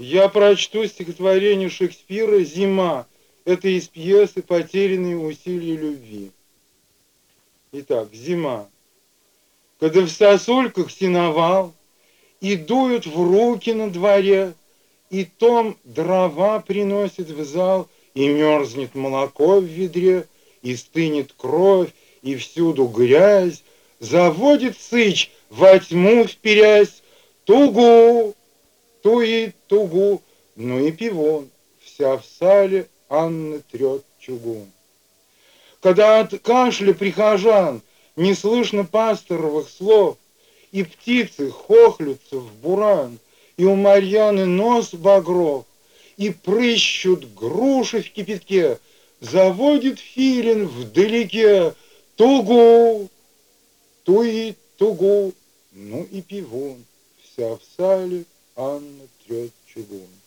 Я прочту стихотворение Шекспира «Зима». Это из пьесы «Потерянные усилия любви». Итак, зима. Когда в сосульках синовал, И дуют в руки на дворе, И том дрова приносит в зал, И мерзнет молоко в ведре, И стынет кровь, и всюду грязь, Заводит сыч во тьму вперясь, Тугу, туит тугу, ну и пивон, Вся в сале Анна трет чугун. Когда от кашля прихожан Не слышно пасторовых слов, И птицы хохлются в буран, И у Марьяны нос багров, И прыщут груши в кипятке, Заводит филин вдалеке Тугу, туит тугу, ну и пивон, Вся в сале Анна трет чугун.